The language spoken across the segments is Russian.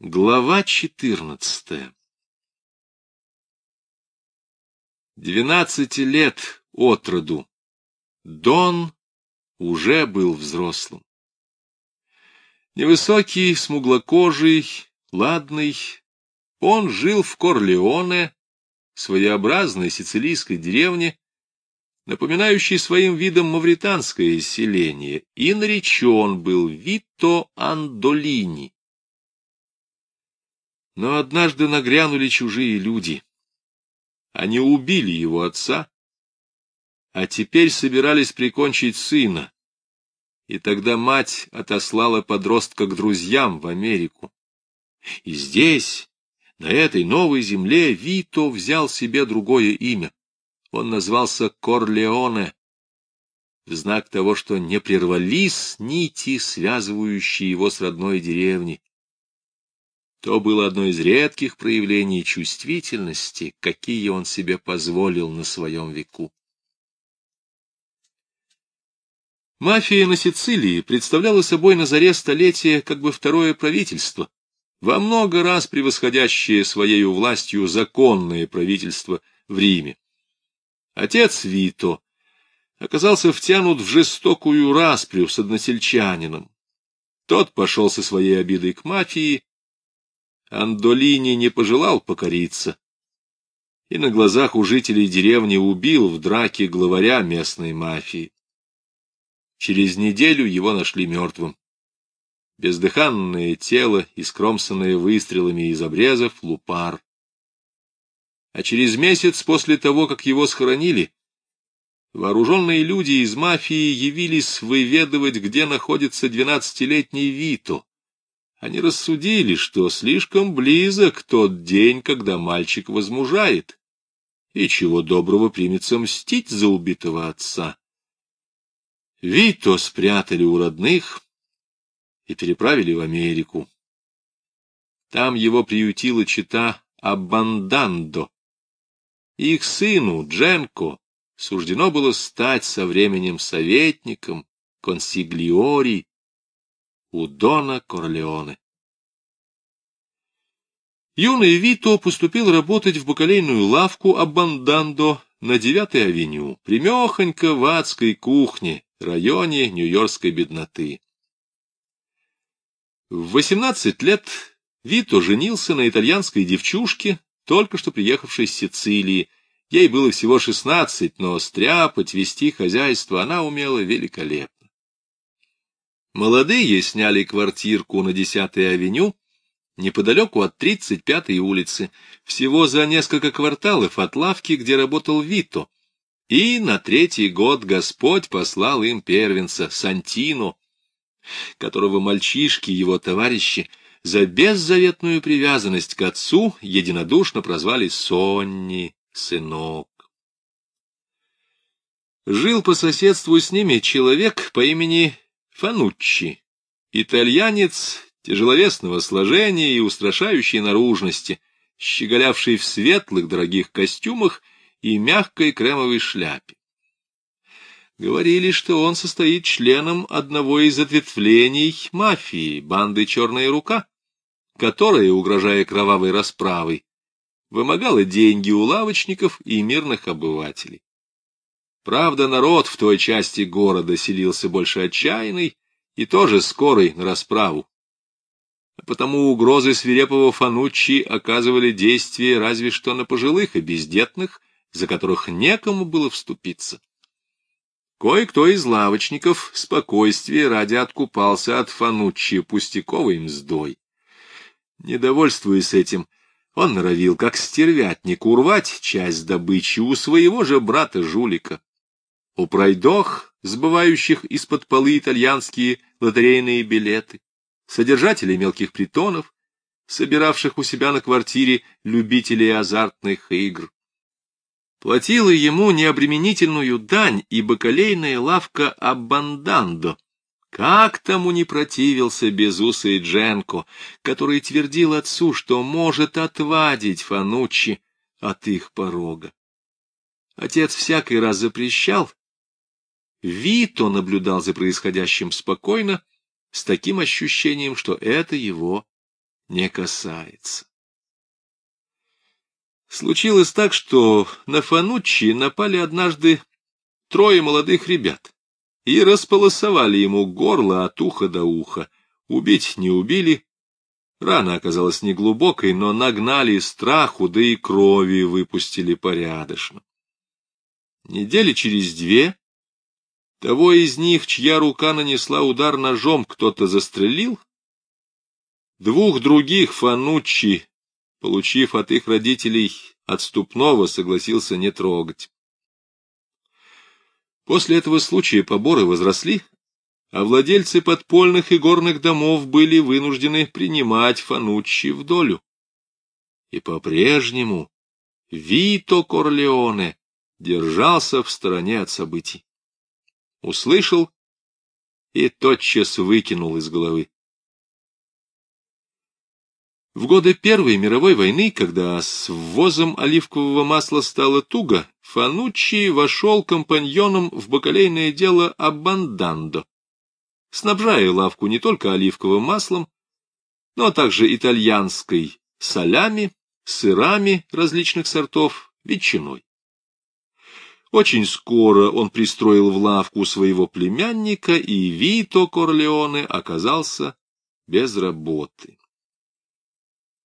Глава четырнадцатая. Двенадцати лет от роду. Дон уже был взрослым. Невысокий, смуглокожий, ладный, он жил в Корлеоне, своеобразной сицилийской деревне, напоминающей своим видом мавританское селение, и наречен был Вито Андолини но однажды нагрянули чужие люди. Они убили его отца, а теперь собирались прикончить сына. И тогда мать отослала подростка к друзьям в Америку. И здесь, на этой новой земле, Вито взял себе другое имя. Он назвался Корлеоне, в знак того, что не прервались нити, связывающие его с родной деревней. То было одно из редких проявлений чувствительности, какие он себе позволил на своем веку. Мафия на Сицилии представляла собой на заре столетия как бы второе правительство, во много раз превосходящее своей властью законное правительство в Риме. Отец Вито оказался втянут в жестокую распрю с односельчанином. Тот пошел со своей обидой к мафии, Андолини не пожелал покориться и на глазах у жителей деревни убил в драке главаря местной мафии. Через неделю его нашли мертвым. Бездыханное тело, искромсанное выстрелами из обрезов, лупар. А через месяц после того, как его схоронили, вооруженные люди из мафии явились выведывать, где находится двенадцатилетний Вито, они рассудили, что слишком близок тот день, когда мальчик возмужает, и чего доброго примется мстить за убитого отца. Вито спрятали у родных и переправили в Америку. Там его приютила чита Абандандо. Их сыну, Дженко, суждено было стать со временем советником, консиглиори у Дона Корлеоне. Юный Вито поступил работать в бакалейную лавку Абандандо на Девятой авеню, примехонько в адской кухне, районе нью-йоркской бедноты. В восемнадцать лет Вито женился на итальянской девчушке, только что приехавшей с Сицилии. Ей было всего шестнадцать, но стряпать, вести хозяйство она умела великолепно. Молодые сняли квартирку на 10-й авеню, неподалеку от 35-й улицы, всего за несколько кварталов от лавки, где работал Вито. И на третий год Господь послал им первенца, Сантино, которого мальчишки, его товарищи, за беззаветную привязанность к отцу единодушно прозвали Сонни, сынок. Жил по соседству с ними человек по имени Фануччи, итальянец тяжеловесного сложения и устрашающей наружности, щеголявший в светлых дорогих костюмах и мягкой кремовой шляпе. Говорили, что он состоит членом одного из ответвлений мафии, банды «Черная рука», которая, угрожая кровавой расправой, вымогала деньги у лавочников и мирных обывателей. Правда, народ в той части города селился больше отчаянный и тоже скорый на расправу. А потому угрозы свирепого Фануччи оказывали действие разве что на пожилых и бездетных, за которых некому было вступиться. Кое-кто из лавочников спокойствие ради откупался от Фануччи пустяковой мздой. Недовольствуясь этим, он норовил, как стервятник, урвать часть добычи у своего же брата-жулика. У пройдох, сбывающих из-под полы итальянские лотерейные билеты, содержателей мелких притонов, собиравших у себя на квартире любителей азартных игр. Платила ему необременительную дань и бакалейная лавка Аббандандо. Как тому не противился безусый Дженко, который твердил отцу, что может отвадить Фануччи от их порога. Отец всякий раз запрещал, Вито наблюдал за происходящим спокойно, с таким ощущением, что это его не касается. Случилось так, что на Фануччи напали однажды трое молодых ребят и располосовали ему горло от уха до уха. Убить не убили. Рана оказалась неглубокой, но нагнали страху, да и крови выпустили порядочно. Недели через две того из них, чья рука нанесла удар ножом, кто-то застрелил. Двух других Фануччи получив от их родителей отступного, согласился не трогать. После этого случая поборы возросли, а владельцы подпольных и горных домов были вынуждены принимать Фануччи в долю. И по-прежнему Вито Корлеоне держался в стороне от событий. Услышал и тотчас выкинул из головы. В годы Первой мировой войны, когда с ввозом оливкового масла стало туго, Фануччи вошел компаньоном в бакалейное дело Аббандандо, снабжая лавку не только оливковым маслом, но также итальянской солями, сырами различных сортов, ветчиной. Очень скоро он пристроил в лавку своего племянника, и Вито Корлеоне оказался без работы.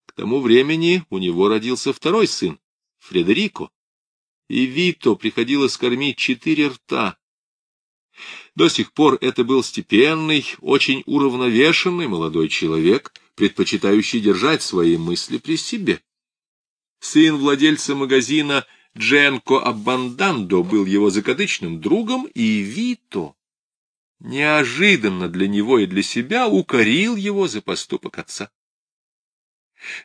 К тому времени у него родился второй сын, Фредерико, и Вито приходилось кормить четыре рта. До сих пор это был степенный, очень уравновешенный молодой человек, предпочитающий держать свои мысли при себе. Сын владельца магазина Дженко Аббандандо был его закадычным другом, и Вито неожиданно для него и для себя укорил его за поступок отца.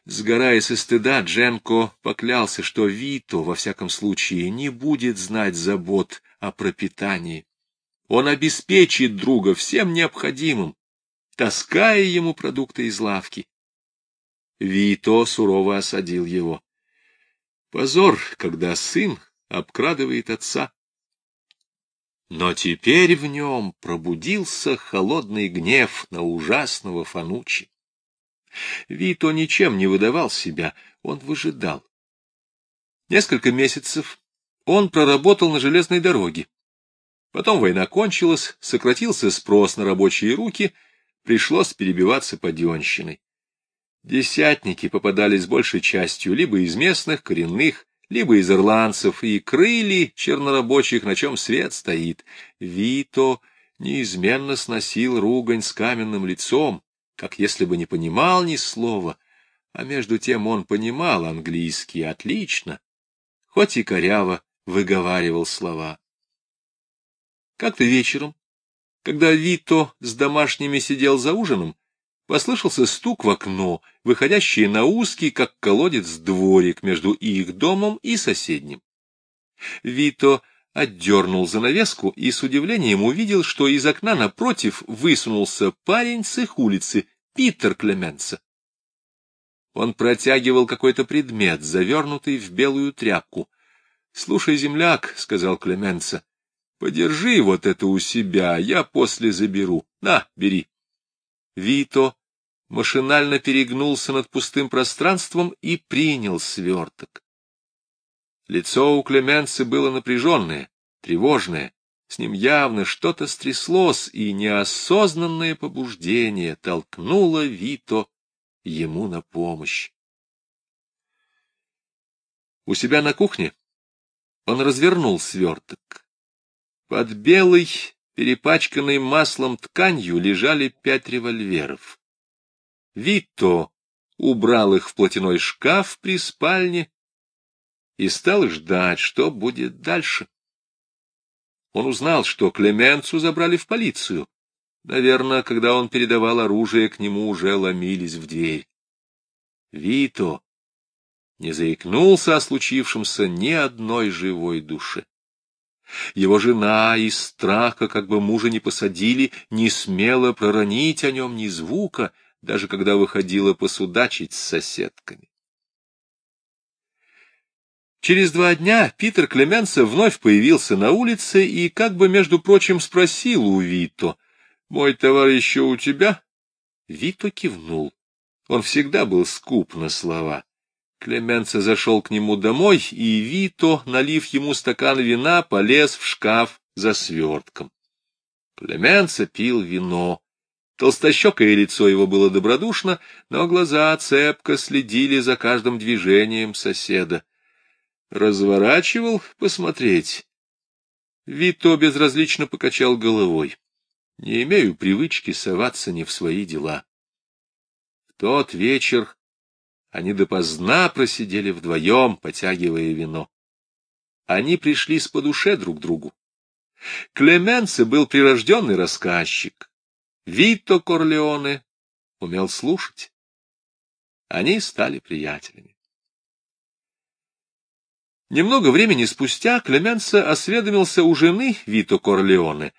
Сгорая со стыда, Дженко поклялся, что Вито, во всяком случае, не будет знать забот о пропитании. Он обеспечит друга всем необходимым, таская ему продукты из лавки. Вито сурово осадил его. Позор, когда сын обкрадывает отца. Но теперь в нем пробудился холодный гнев на ужасного Фанучи. Вито ничем не выдавал себя, он выжидал. Несколько месяцев он проработал на железной дороге. Потом война кончилась, сократился спрос на рабочие руки, пришлось перебиваться паденщиной. Десятники попадались большей частью либо из местных, коренных, либо из ирландцев, и крыли чернорабочих, на чем свет стоит. Вито неизменно сносил ругань с каменным лицом, как если бы не понимал ни слова, а между тем он понимал английский отлично, хоть и коряво выговаривал слова. Как-то вечером, когда Вито с домашними сидел за ужином, послышался стук в окно, выходящий на узкий, как колодец, дворик между их домом и соседним. Вито отдернул занавеску и с удивлением увидел, что из окна напротив высунулся парень с их улицы, Питер Клеменса. Он протягивал какой-то предмет, завернутый в белую тряпку. — Слушай, земляк, — сказал Клеменса, — подержи вот это у себя, я после заберу. На, бери. Вито машинально перегнулся над пустым пространством и принял сверток. Лицо у Клеменции было напряженное, тревожное. С ним явно что-то стряслось, и неосознанное побуждение толкнуло Вито ему на помощь. У себя на кухне он развернул сверток. Под белой, перепачканной маслом тканью лежали пять револьверов. Вито убрал их в платяной шкаф при спальне и стал ждать, что будет дальше. Он узнал, что Клеменцу забрали в полицию. Наверное, когда он передавал оружие, к нему уже ломились в дверь. Вито не заикнулся о случившемся ни одной живой душе. Его жена из страха, как бы мужа не посадили, не смела проронить о нем ни звука, даже когда выходила посудачить с соседками. Через два дня Питер Клеменса вновь появился на улице и, как бы, между прочим, спросил у Вито, «Мой товар еще у тебя?» Вито кивнул. Он всегда был скуп на слова. Клеменца зашел к нему домой, и Вито, налив ему стакан вина, полез в шкаф за свертком. Клеменца пил вино. Толстощекое лицо его было добродушно, но глаза цепко следили за каждым движением соседа. Разворачивал посмотреть. Вито безразлично покачал головой. Не имею привычки соваться не в свои дела. В тот вечер они допоздна просидели вдвоем, потягивая вино. Они пришли с по душе друг другу. Клеменце был прирожденный рассказчик. Вито Корлеоне умел слушать. Они стали приятелями. Немного времени спустя Клеменце осведомился у жены Вито Корлеоне,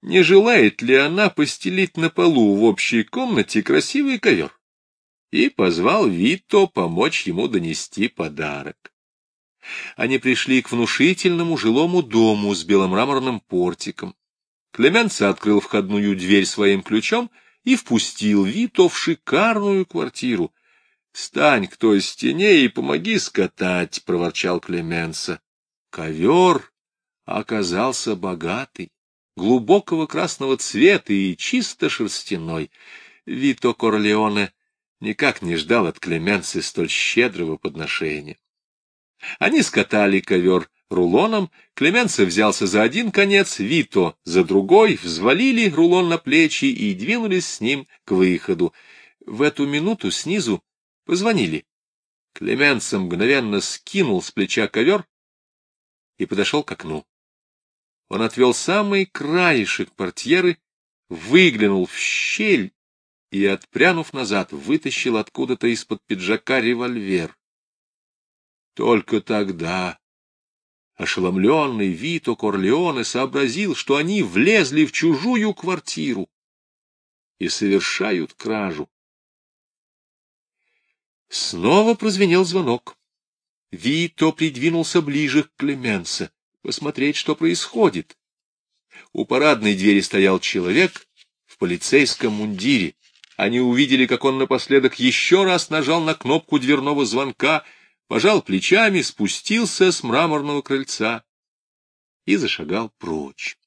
не желает ли она постелить на полу в общей комнате красивый ковер, и позвал Вито помочь ему донести подарок. Они пришли к внушительному жилому дому с беломраморным портиком. Клеменца открыл входную дверь своим ключом и впустил Вито в шикарную квартиру. — Стань к той стене и помоги скатать, — проворчал Клеменца. Ковер оказался богатый, глубокого красного цвета и чисто шерстяной. Вито Корлеоне никак не ждал от Клеменции столь щедрого подношения. Они скатали ковер рулоном, Клеменце взялся за один конец, Вито за другой, взвалили рулон на плечи и двинулись с ним к выходу. В эту минуту снизу позвонили. Клеменце мгновенно скинул с плеча ковер и подошел к окну. Он отвел самый краешек портьеры, выглянул в щель и, отпрянув назад, вытащил откуда-то из-под пиджака револьвер. Только тогда ошеломленный Вито Корлеоне сообразил, что они влезли в чужую квартиру и совершают кражу. Снова прозвенел звонок. Вито придвинулся ближе к Клеменсе, посмотреть, что происходит. У парадной двери стоял человек в полицейском мундире. Они увидели, как он напоследок еще раз нажал на кнопку дверного звонка — пожал плечами, спустился с мраморного крыльца и зашагал прочь.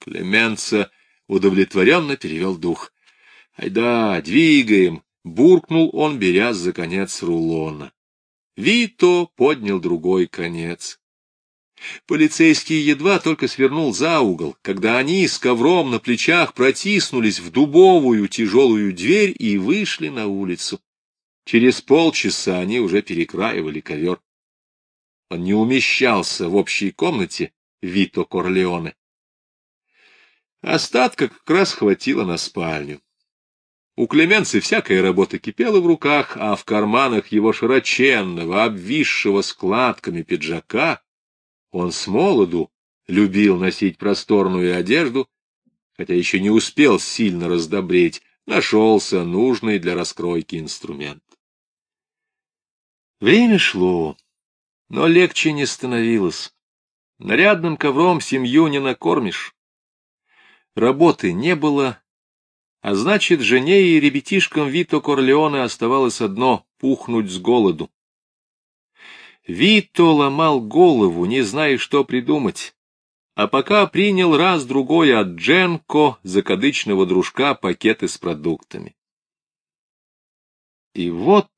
Клеменца удовлетворенно перевел дух. — Айда, двигаем! — буркнул он, беря за конец рулона. Вито поднял другой конец. Полицейский едва только свернул за угол, когда они с ковром на плечах протиснулись в дубовую тяжелую дверь и вышли на улицу. Через полчаса они уже перекраивали ковер. Он не умещался в общей комнате Вито Корлеоне. Остатка как раз хватило на спальню. У Клеменции всякая работа кипела в руках, а в карманах его широченного, обвисшего складками пиджака он с молоду любил носить просторную одежду, хотя еще не успел сильно раздобреть, нашелся нужный для раскройки инструмент. Время шло, но легче не становилось. Нарядным ковром семью не накормишь. Работы не было, а значит, жене и ребятишкам Вито Корлеоне оставалось одно — пухнуть с голоду. Вито ломал голову, не зная, что придумать, а пока принял раз-другой от Дженко, закадычного дружка, пакеты с продуктами. И вот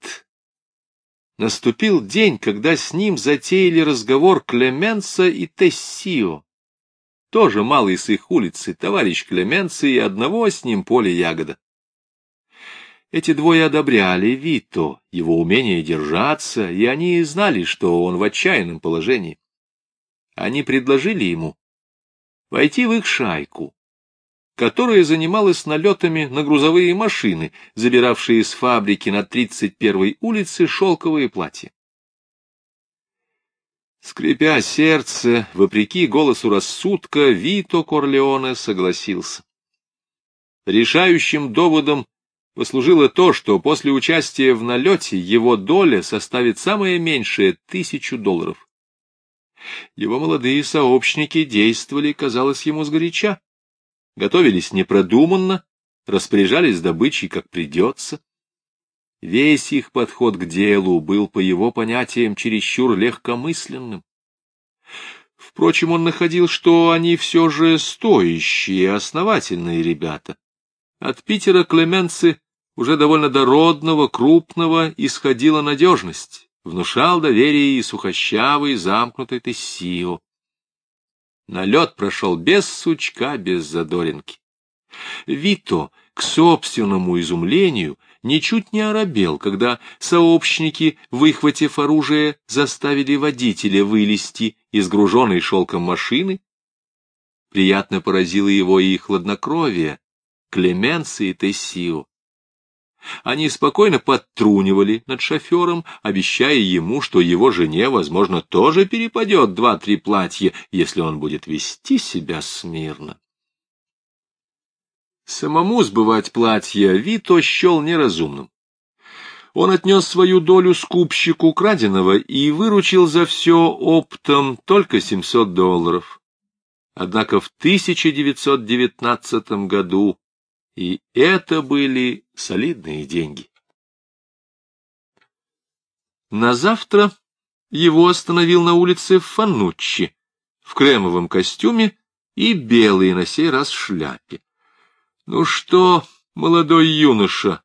наступил день, когда с ним затеяли разговор Клеменса и Тессио. Тоже малый с их улицы, товарищ Клеменса и одного с ним поле ягода. Эти двое одобряли Вито, его умение держаться, и они знали, что он в отчаянном положении. Они предложили ему войти в их шайку, которая занималась налетами на грузовые машины, забиравшие с фабрики на 31-й улице шелковые платья. Скрипя сердце, вопреки голосу рассудка, Вито Корлеоне согласился. Решающим доводом послужило то, что после участия в налете его доля составит самое меньшее тысячу долларов. Его молодые сообщники действовали, казалось ему, сгоряча готовились непродуманно, распоряжались добычей как придется. Весь их подход к делу был, по его понятиям, чересчур легкомысленным. Впрочем, он находил, что они все же стоящие, основательные ребята. От Питера Клеменцы, уже довольно дородного, крупного, исходила надежность, внушал доверие и сухощавый, замкнутый Тессио. Налет прошел без сучка, без задоринки. Вито, к собственному изумлению, ничуть не оробел, когда сообщники, выхватив оружие, заставили водителя вылезти из груженной шелком машины. Приятно поразило его и хладнокровие, Клеменса и Тессио. Они спокойно подтрунивали над шофером, обещая ему, что его жене, возможно, тоже перепадет два-три платья, если он будет вести себя смирно. Самому сбывать платья Вито счел неразумным. Он отнес свою долю скупщику краденого и выручил за все оптом только 700 долларов. Однако в 1919 году и это были солидные деньги. На завтра его остановил на улице Фануччи в кремовом костюме и белый на сей раз шляпе. Ну что, молодой юноша,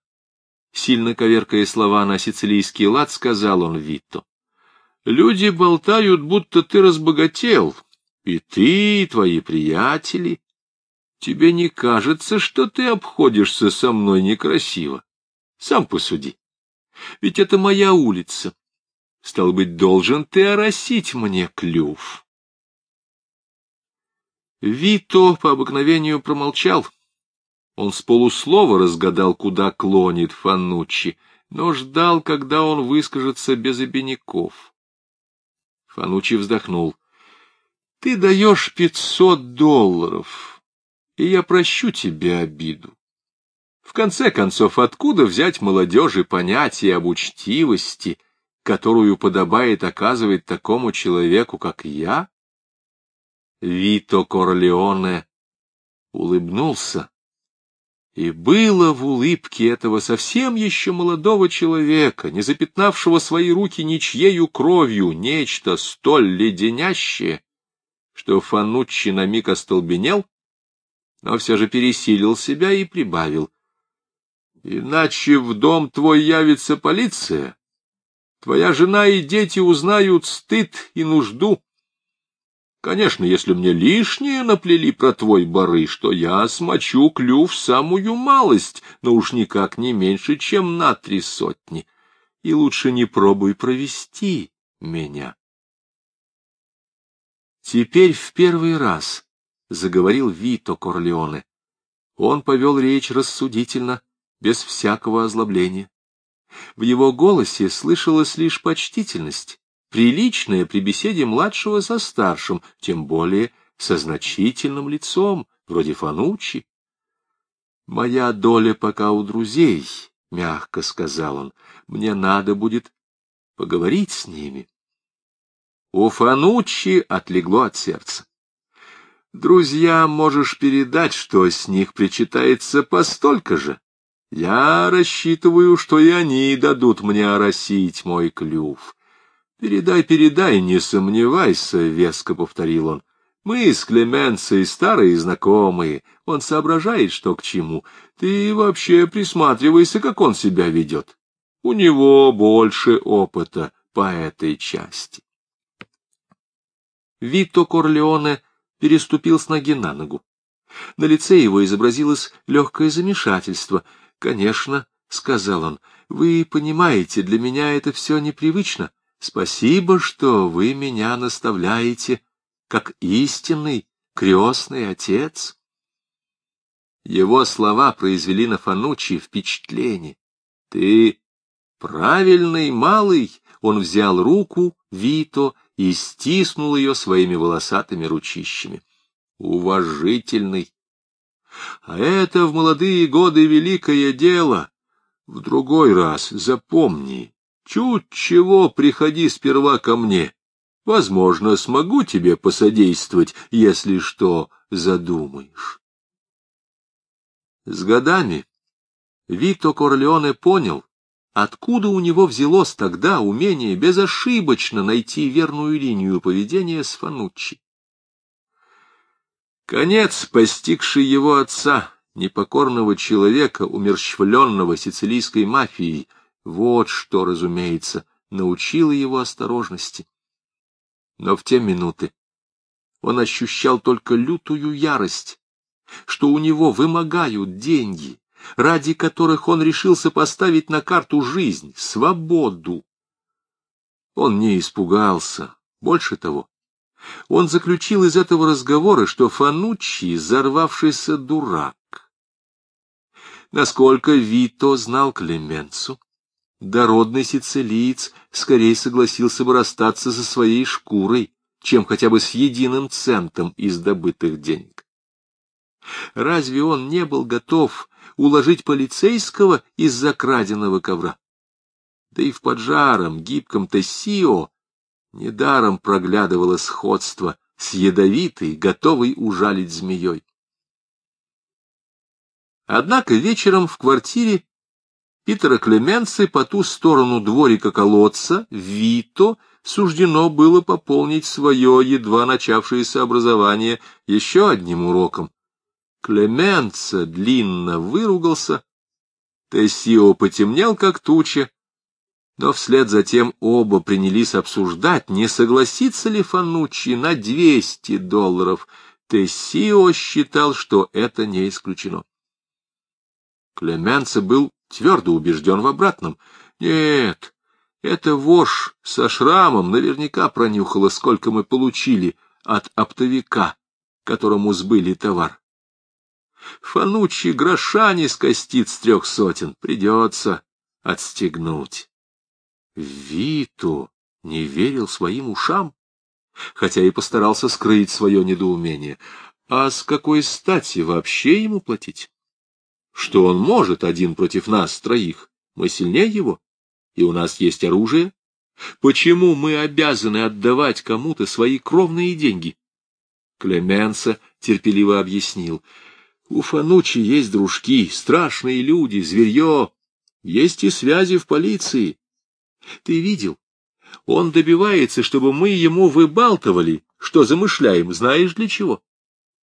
сильно коверкая слова на сицилийский лад, сказал он Витто. Люди болтают, будто ты разбогател, и ты, и твои приятели. Тебе не кажется, что ты обходишься со мной некрасиво? Сам посуди. Ведь это моя улица. Стал быть, должен ты оросить мне клюв. Вито по обыкновению промолчал. Он с полуслова разгадал, куда клонит Фануччи, но ждал, когда он выскажется без обиняков. Фануччи вздохнул. — Ты даешь пятьсот долларов и я прощу тебе обиду. В конце концов, откуда взять молодежи понятие об учтивости, которую подобает оказывать такому человеку, как я? Вито Корлеоне улыбнулся, и было в улыбке этого совсем еще молодого человека, не запятнавшего свои руки ничьею кровью, нечто столь леденящее, что Фануччи на миг остолбенел, но все же пересилил себя и прибавил. Иначе в дом твой явится полиция. Твоя жена и дети узнают стыд и нужду. Конечно, если мне лишнее наплели про твой барыш, то я смочу клюв самую малость, но уж никак не меньше, чем на три сотни. И лучше не пробуй провести меня. Теперь в первый раз — заговорил Вито Корлеоне. Он повел речь рассудительно, без всякого озлобления. В его голосе слышалась лишь почтительность, приличная при беседе младшего со старшим, тем более со значительным лицом, вроде Фанучи. «Моя доля пока у друзей», — мягко сказал он, — «мне надо будет поговорить с ними». У Фанучи отлегло от сердца. Друзьям можешь передать, что с них причитается постолько же. Я рассчитываю, что и они дадут мне оросить мой клюв. Передай, передай, не сомневайся, — веско повторил он. Мы с Клеменцией старые знакомые, он соображает, что к чему. Ты вообще присматривайся, как он себя ведет. У него больше опыта по этой части. Вито Корлеоне переступил с ноги на ногу. На лице его изобразилось легкое замешательство. «Конечно», — сказал он, — «вы понимаете, для меня это все непривычно. Спасибо, что вы меня наставляете, как истинный крестный отец». Его слова произвели на Фанучи впечатление. «Ты правильный малый!» Он взял руку Вито и стиснул ее своими волосатыми ручищами. Уважительный. А это в молодые годы великое дело. В другой раз запомни, чуть чего приходи сперва ко мне. Возможно, смогу тебе посодействовать, если что задумаешь. С годами Вито Корлеоне понял, откуда у него взялось тогда умение безошибочно найти верную линию поведения с Фануччи. Конец, постигший его отца, непокорного человека, умерщвленного сицилийской мафией, вот что, разумеется, научило его осторожности. Но в те минуты он ощущал только лютую ярость, что у него вымогают деньги, ради которых он решился поставить на карту жизнь, свободу. Он не испугался, больше того. Он заключил из этого разговора, что Фануччи — взорвавшийся дурак. Насколько Вито знал Клеменцу, дородный сицилиец скорее согласился бы расстаться со своей шкурой, чем хотя бы с единым центом из добытых денег. Разве он не был готов уложить полицейского из-за краденого ковра? Да и в поджаром, гибком Тессио недаром проглядывало сходство с ядовитой, готовой ужалить змеей. Однако вечером в квартире Питера Клеменцы по ту сторону дворика колодца Вито суждено было пополнить свое едва начавшееся образование еще одним уроком. Клеменца длинно выругался, Тессио потемнел, как туча, но вслед за тем оба принялись обсуждать, не согласится ли Фануччи на двести долларов. Тессио считал, что это не исключено. Клеменце был твердо убежден в обратном. Нет, эта вошь со шрамом наверняка пронюхала, сколько мы получили от оптовика, которому сбыли товар. Фанучи гроша не скостит с трех сотен, придется отстегнуть. Виту не верил своим ушам, хотя и постарался скрыть свое недоумение. А с какой стати вообще ему платить? Что он может один против нас троих? Мы сильнее его, и у нас есть оружие. Почему мы обязаны отдавать кому-то свои кровные деньги? Клеменса терпеливо объяснил. У Фанучи есть дружки, страшные люди, зверье. Есть и связи в полиции. Ты видел? Он добивается, чтобы мы ему выбалтывали, что замышляем, знаешь для чего?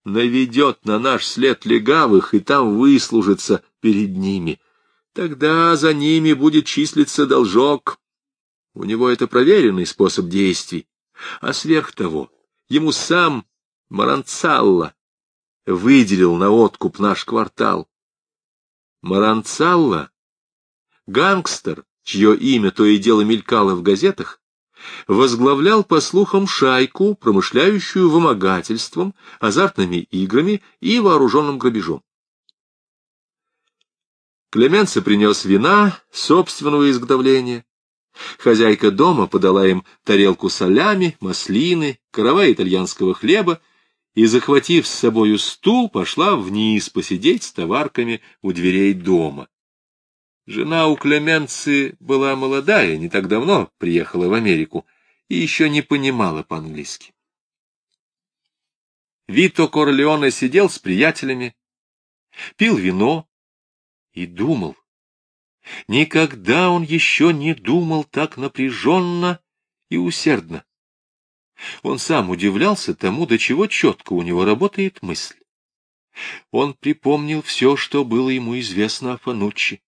Наведет на наш след легавых и там выслужится перед ними. Тогда за ними будет числиться должок. У него это проверенный способ действий. А сверх того, ему сам Маранцалла выделил на откуп наш квартал. Маранцалла — гангстер, чье имя то и дело мелькало в газетах, возглавлял, по слухам, шайку, промышляющую вымогательством, азартными играми и вооруженным грабежом. Клеменце принес вина собственного изготовления. Хозяйка дома подала им тарелку солями, маслины, каравай итальянского хлеба и, захватив с собою стул, пошла вниз посидеть с товарками у дверей дома. Жена у Клеменции была молодая, не так давно приехала в Америку и еще не понимала по-английски. Вито Корлеоне сидел с приятелями, пил вино и думал. Никогда он еще не думал так напряженно и усердно. Он сам удивлялся тому, до чего четко у него работает мысль. Он припомнил все, что было ему известно о Фануччи.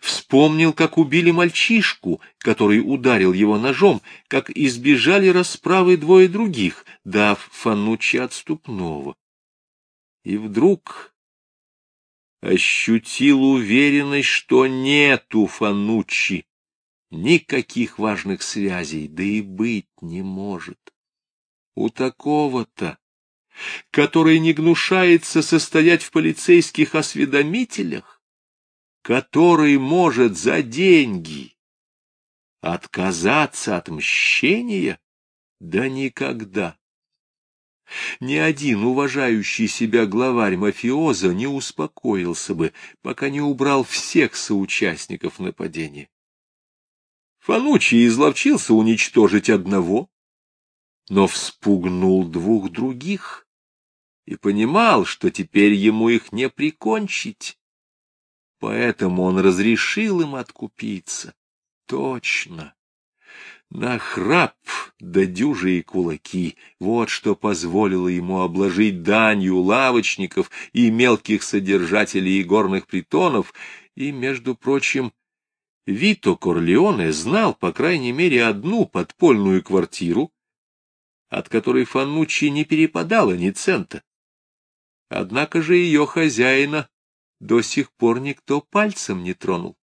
Вспомнил, как убили мальчишку, который ударил его ножом, как избежали расправы двое других, дав Фануччи отступного. И вдруг ощутил уверенность, что нет у Фануччи никаких важных связей, да и быть не может. У такого-то, который не гнушается состоять в полицейских осведомителях, который может за деньги отказаться от мщения? Да никогда. Ни один уважающий себя главарь мафиоза не успокоился бы, пока не убрал всех соучастников нападения. Фанучи изловчился уничтожить одного, но вспугнул двух других и понимал, что теперь ему их не прикончить. Поэтому он разрешил им откупиться. точно. На храп да дюжи и кулаки — вот что позволило ему обложить данью лавочников и мелких содержателей игорных притонов, и, между прочим, Вито Корлеоне знал, по крайней мере, одну подпольную квартиру, от которой Фаннуччи не перепадало ни цента. Однако же ее хозяина до сих пор никто пальцем не тронул.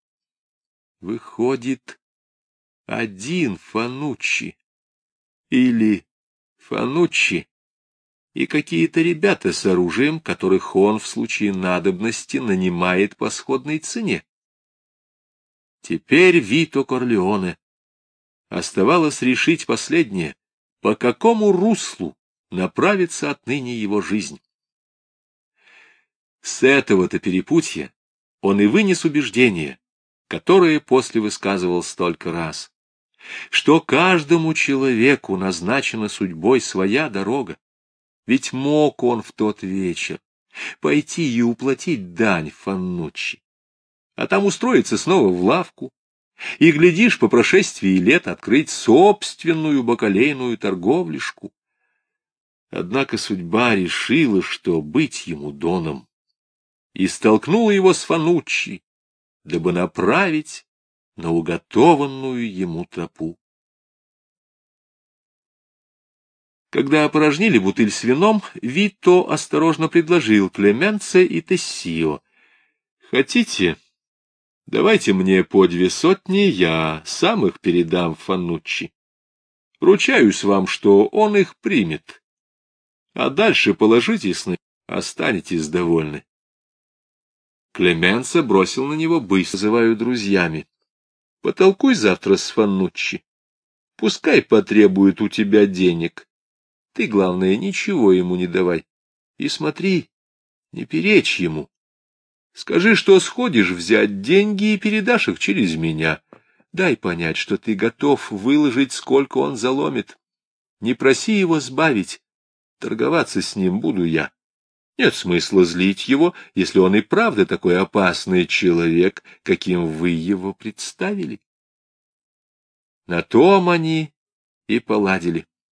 Выходит, один Фануччи или Фануччи и какие-то ребята с оружием, которых он в случае надобности нанимает по сходной цене. Теперь Вито Корлеоне оставалось решить последнее, по какому руслу направится отныне его жизнь. С этого-то перепутья он и вынес убеждение, которое после высказывал столько раз, что каждому человеку назначена судьбой своя дорога, ведь мог он в тот вечер пойти и уплатить дань Фаннуччи, а там устроиться снова в лавку, и, глядишь, по прошествии лет открыть собственную бакалейную торговлишку. Однако судьба решила, что быть ему доном и столкнула его с Фануччи, дабы направить на уготованную ему тропу. Когда опорожнили бутыль с вином, Вито осторожно предложил Клеменце и Тессио. — Хотите, давайте мне по две сотни, я сам их передам Фануччи. Ручаюсь вам, что он их примет. А дальше положитесь на останетесь довольны. Клеменца бросил на него быстро, называю друзьями. Потолкуй завтра с Фаннуччи. Пускай потребует у тебя денег. Ты, главное, ничего ему не давай. И смотри, не перечь ему. Скажи, что сходишь взять деньги и передашь их через меня. Дай понять, что ты готов выложить, сколько он заломит. Не проси его сбавить. Торговаться с ним буду я. Нет смысла злить его, если он и правда такой опасный человек, каким вы его представили. На том они и поладили.